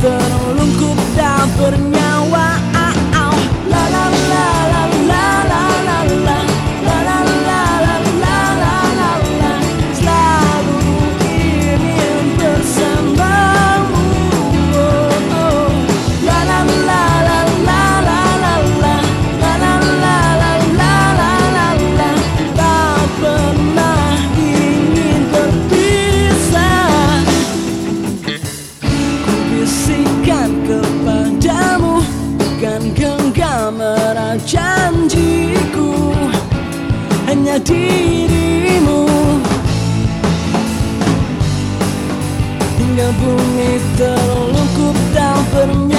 Terlungkup dan bernyawa bumi terlungkup dan bernyanyi